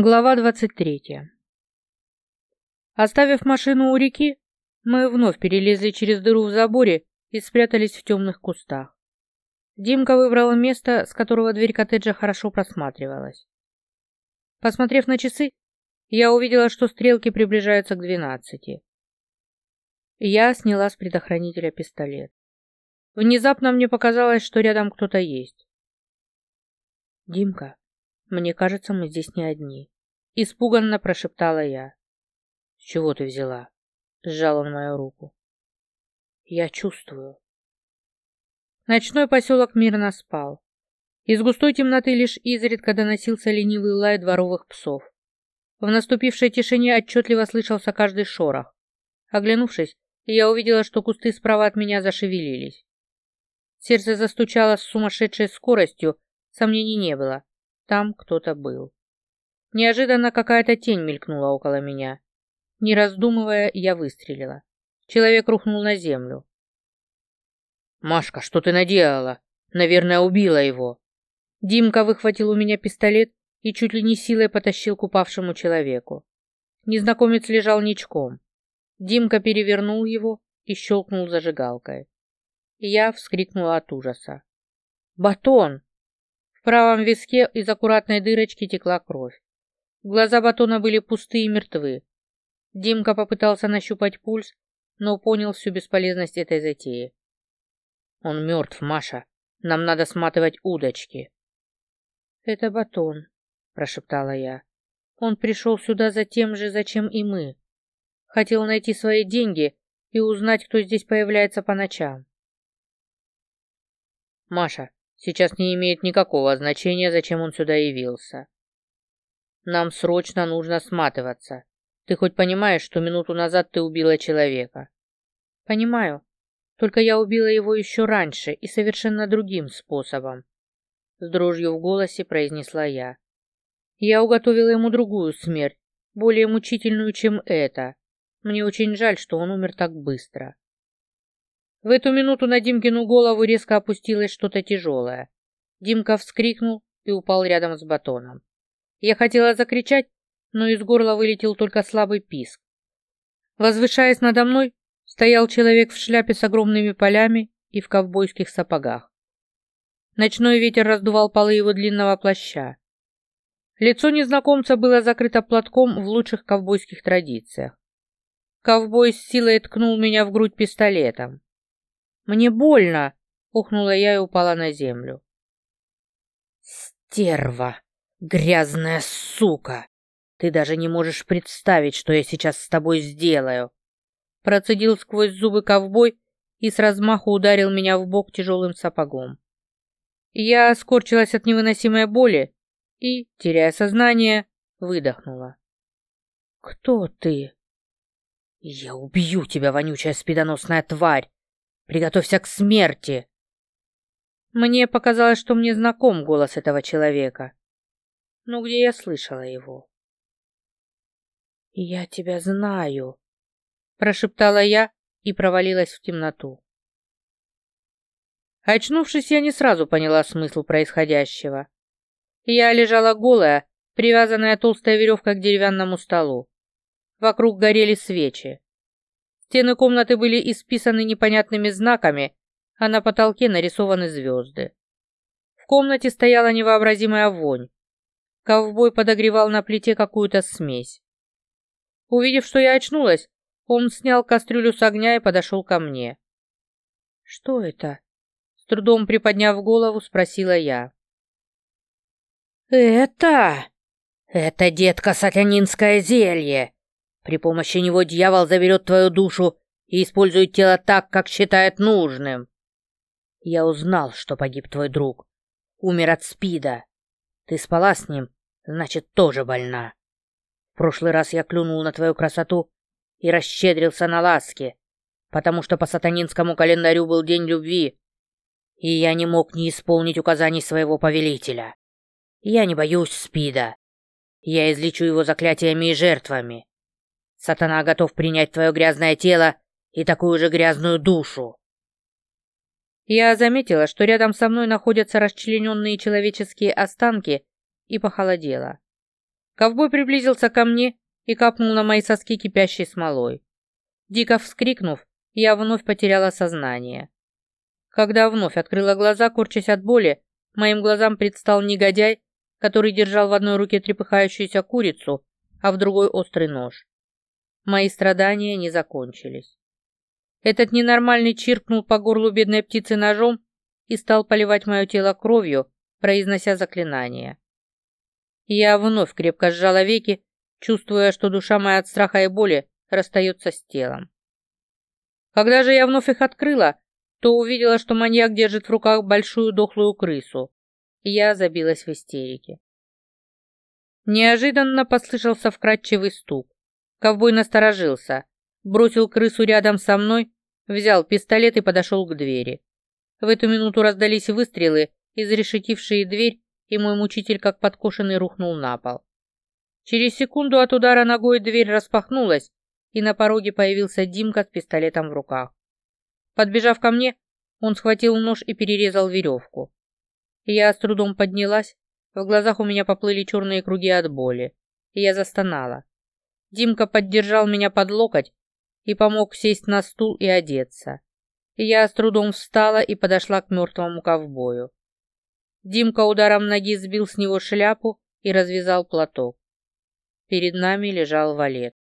Глава 23. Оставив машину у реки, мы вновь перелезли через дыру в заборе и спрятались в темных кустах. Димка выбрала место, с которого дверь коттеджа хорошо просматривалась. Посмотрев на часы, я увидела, что стрелки приближаются к двенадцати. Я сняла с предохранителя пистолет. Внезапно мне показалось, что рядом кто-то есть. «Димка, мне кажется, мы здесь не одни. Испуганно прошептала я. С чего ты взяла? Сжал он мою руку. Я чувствую. Ночной поселок мирно спал. Из густой темноты лишь изредка доносился ленивый лай дворовых псов. В наступившей тишине отчетливо слышался каждый шорох. Оглянувшись, я увидела, что кусты справа от меня зашевелились. Сердце застучало с сумасшедшей скоростью, сомнений не было. Там кто-то был. Неожиданно какая-то тень мелькнула около меня. Не раздумывая, я выстрелила. Человек рухнул на землю. «Машка, что ты наделала? Наверное, убила его». Димка выхватил у меня пистолет и чуть ли не силой потащил к упавшему человеку. Незнакомец лежал ничком. Димка перевернул его и щелкнул зажигалкой. Я вскрикнула от ужаса. «Батон!» В правом виске из аккуратной дырочки текла кровь. Глаза батона были пустые и мертвы. Димка попытался нащупать пульс, но понял всю бесполезность этой затеи. «Он мертв, Маша. Нам надо сматывать удочки». «Это батон», — прошептала я. «Он пришел сюда за тем же, зачем и мы. Хотел найти свои деньги и узнать, кто здесь появляется по ночам». «Маша, Сейчас не имеет никакого значения, зачем он сюда явился. Нам срочно нужно сматываться. Ты хоть понимаешь, что минуту назад ты убила человека? Понимаю. Только я убила его еще раньше и совершенно другим способом. С дрожью в голосе произнесла я. Я уготовила ему другую смерть, более мучительную, чем эта. Мне очень жаль, что он умер так быстро. В эту минуту на Димкину голову резко опустилось что-то тяжелое. Димка вскрикнул и упал рядом с батоном. Я хотела закричать, но из горла вылетел только слабый писк. Возвышаясь надо мной, стоял человек в шляпе с огромными полями и в ковбойских сапогах. Ночной ветер раздувал полы его длинного плаща. Лицо незнакомца было закрыто платком в лучших ковбойских традициях. Ковбой с силой ткнул меня в грудь пистолетом. Мне больно!» — ухнула я и упала на землю. «Стерва! Грязная сука! Ты даже не можешь представить, что я сейчас с тобой сделаю!» Процедил сквозь зубы ковбой и с размаху ударил меня в бок тяжелым сапогом. Я скорчилась от невыносимой боли и, теряя сознание, выдохнула. «Кто ты?» «Я убью тебя, вонючая спидоносная тварь!» Приготовься к смерти!» Мне показалось, что мне знаком голос этого человека. Но где я слышала его? «Я тебя знаю», — прошептала я и провалилась в темноту. Очнувшись, я не сразу поняла смысл происходящего. Я лежала голая, привязанная толстая веревка к деревянному столу. Вокруг горели свечи. Стены комнаты были исписаны непонятными знаками, а на потолке нарисованы звезды. В комнате стояла невообразимая вонь. Ковбой подогревал на плите какую-то смесь. Увидев, что я очнулась, он снял кастрюлю с огня и подошел ко мне. «Что это?» С трудом приподняв голову, спросила я. «Это... это, детка, сатанинское зелье!» При помощи него дьявол заберет твою душу и использует тело так, как считает нужным. Я узнал, что погиб твой друг. Умер от спида. Ты спала с ним, значит, тоже больна. В прошлый раз я клюнул на твою красоту и расщедрился на ласки, потому что по сатанинскому календарю был день любви, и я не мог не исполнить указаний своего повелителя. Я не боюсь спида. Я излечу его заклятиями и жертвами. Сатана готов принять твое грязное тело и такую же грязную душу. Я заметила, что рядом со мной находятся расчлененные человеческие останки, и похолодела. Ковбой приблизился ко мне и капнул на мои соски кипящей смолой. Дико вскрикнув, я вновь потеряла сознание. Когда вновь открыла глаза, корчась от боли, моим глазам предстал негодяй, который держал в одной руке трепыхающуюся курицу, а в другой острый нож. Мои страдания не закончились. Этот ненормальный чиркнул по горлу бедной птицы ножом и стал поливать мое тело кровью, произнося заклинание. Я вновь крепко сжала веки, чувствуя, что душа моя от страха и боли расстается с телом. Когда же я вновь их открыла, то увидела, что маньяк держит в руках большую дохлую крысу, я забилась в истерике. Неожиданно послышался вкрадчивый стук. Ковбой насторожился, бросил крысу рядом со мной, взял пистолет и подошел к двери. В эту минуту раздались выстрелы, изрешетившие дверь, и мой мучитель, как подкошенный, рухнул на пол. Через секунду от удара ногой дверь распахнулась, и на пороге появился Димка с пистолетом в руках. Подбежав ко мне, он схватил нож и перерезал веревку. Я с трудом поднялась, в глазах у меня поплыли черные круги от боли, и я застонала. Димка поддержал меня под локоть и помог сесть на стул и одеться. Я с трудом встала и подошла к мертвому ковбою. Димка ударом ноги сбил с него шляпу и развязал платок. Перед нами лежал валет.